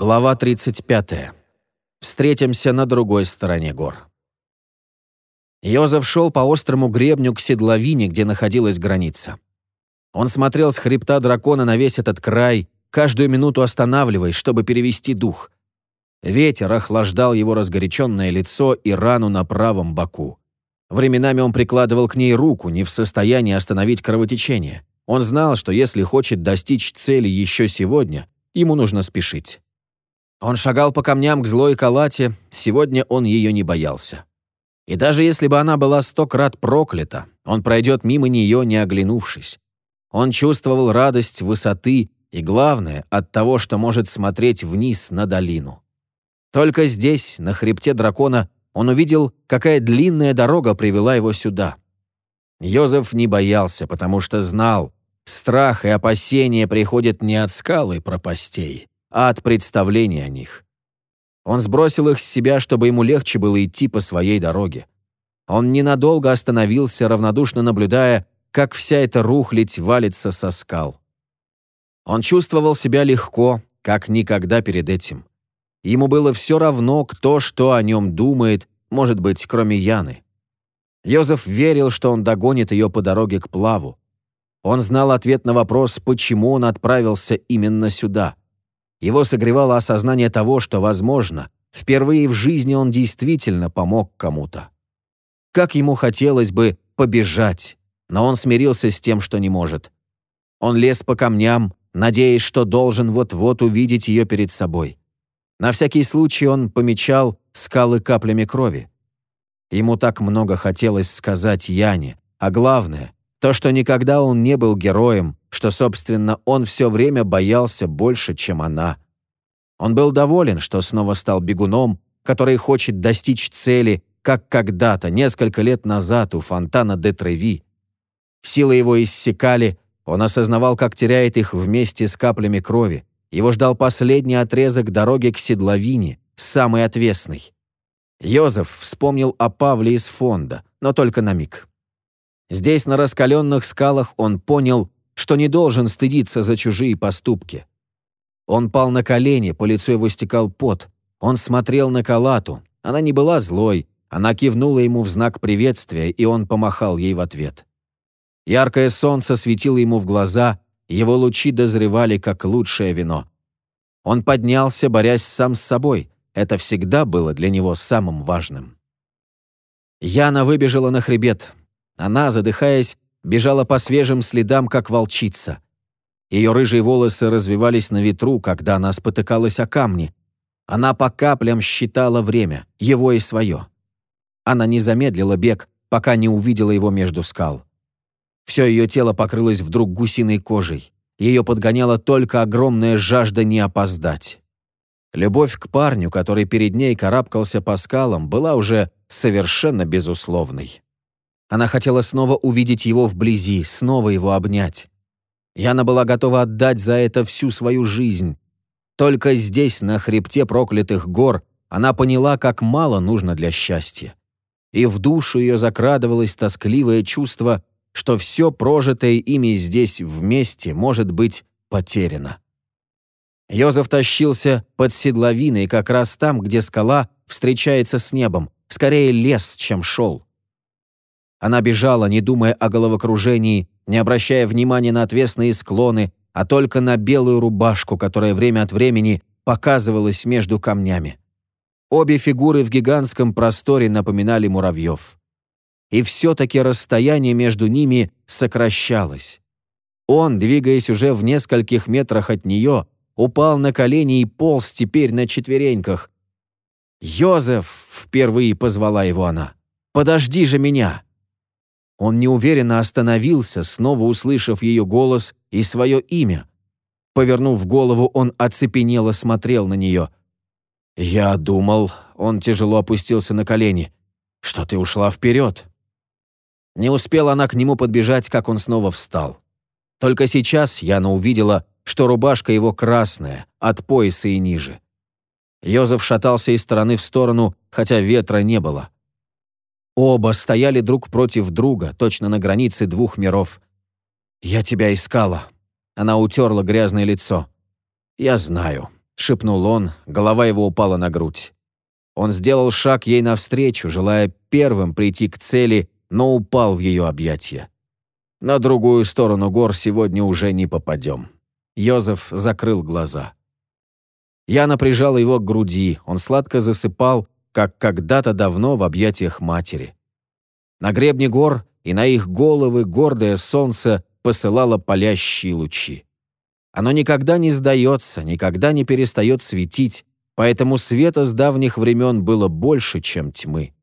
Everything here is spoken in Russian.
Глава 35. Встретимся на другой стороне гор. Йозеф шел по острому гребню к седловине, где находилась граница. Он смотрел с хребта дракона на весь этот край, каждую минуту останавливаясь, чтобы перевести дух. Ветер охлаждал его разгоряченное лицо и рану на правом боку. Временами он прикладывал к ней руку, не в состоянии остановить кровотечение. Он знал, что если хочет достичь цели еще сегодня, ему нужно спешить. Он шагал по камням к злой калате, сегодня он ее не боялся. И даже если бы она была сто крат проклята, он пройдет мимо нее, не оглянувшись. Он чувствовал радость высоты и, главное, от того, что может смотреть вниз на долину. Только здесь, на хребте дракона, он увидел, какая длинная дорога привела его сюда. Йозеф не боялся, потому что знал, страх и опасения приходят не от скалы пропастей, а от представления о них. Он сбросил их с себя, чтобы ему легче было идти по своей дороге. Он ненадолго остановился, равнодушно наблюдая, как вся эта рухлядь валится со скал. Он чувствовал себя легко, как никогда перед этим. Ему было все равно, кто что о нем думает, может быть, кроме Яны. Йозеф верил, что он догонит ее по дороге к плаву. Он знал ответ на вопрос, почему он отправился именно сюда. Его согревало осознание того, что, возможно, впервые в жизни он действительно помог кому-то. Как ему хотелось бы побежать, но он смирился с тем, что не может. Он лез по камням, надеясь, что должен вот-вот увидеть ее перед собой. На всякий случай он помечал скалы каплями крови. Ему так много хотелось сказать Яне, а главное, то, что никогда он не был героем, что, собственно, он все время боялся больше, чем она. Он был доволен, что снова стал бегуном, который хочет достичь цели, как когда-то, несколько лет назад у фонтана де Треви. Силы его иссякали, он осознавал, как теряет их вместе с каплями крови. Его ждал последний отрезок дороги к седловине, самый отвесный. Йозеф вспомнил о Павле из фонда, но только на миг. Здесь, на раскаленных скалах, он понял, что не должен стыдиться за чужие поступки. Он пал на колени, по лицу его стекал пот. Он смотрел на Калату. Она не была злой, она кивнула ему в знак приветствия, и он помахал ей в ответ. Яркое солнце светило ему в глаза, его лучи дозревали, как лучшее вино. Он поднялся, борясь сам с собой. Это всегда было для него самым важным. Яна выбежала на хребет. Она, задыхаясь, бежала по свежим следам, как волчица. Ее рыжие волосы развивались на ветру, когда она спотыкалась о камни. Она по каплям считала время, его и свое. Она не замедлила бег, пока не увидела его между скал. Все ее тело покрылось вдруг гусиной кожей. Ее подгоняла только огромная жажда не опоздать. Любовь к парню, который перед ней карабкался по скалам, была уже совершенно безусловной. Она хотела снова увидеть его вблизи, снова его обнять. Яна была готова отдать за это всю свою жизнь. Только здесь, на хребте проклятых гор, она поняла, как мало нужно для счастья. И в душу ее закрадывалось тоскливое чувство, что все прожитое ими здесь вместе может быть потеряно. Йозеф тащился под седловиной как раз там, где скала встречается с небом, скорее лес, чем шел. Она бежала, не думая о головокружении, не обращая внимания на отвесные склоны, а только на белую рубашку, которая время от времени показывалась между камнями. Обе фигуры в гигантском просторе напоминали муравьев. И все-таки расстояние между ними сокращалось. Он, двигаясь уже в нескольких метрах от нее, упал на колени и полз теперь на четвереньках. «Йозеф!» — впервые позвала его она. «Подожди же меня!» Он неуверенно остановился, снова услышав ее голос и свое имя. Повернув голову, он оцепенело смотрел на нее. «Я думал...» — он тяжело опустился на колени. «Что ты ушла вперед?» Не успела она к нему подбежать, как он снова встал. Только сейчас Яна увидела, что рубашка его красная, от пояса и ниже. Йозеф шатался из стороны в сторону, хотя ветра не было. Оба стояли друг против друга, точно на границе двух миров. «Я тебя искала». Она утерла грязное лицо. «Я знаю». шепнул он, голова его упала на грудь. Он сделал шаг ей навстречу, желая первым прийти к цели, но упал в ее объятия. На другую сторону гор сегодня уже не попадем. Йозеф закрыл глаза. Яна прижала его к груди, он сладко засыпал, как когда-то давно в объятиях матери. На гребне гор и на их головы гордое солнце посылало палящие лучи. Оно никогда не сдается, никогда не перестает светить, поэтому света с давних времен было больше, чем тьмы.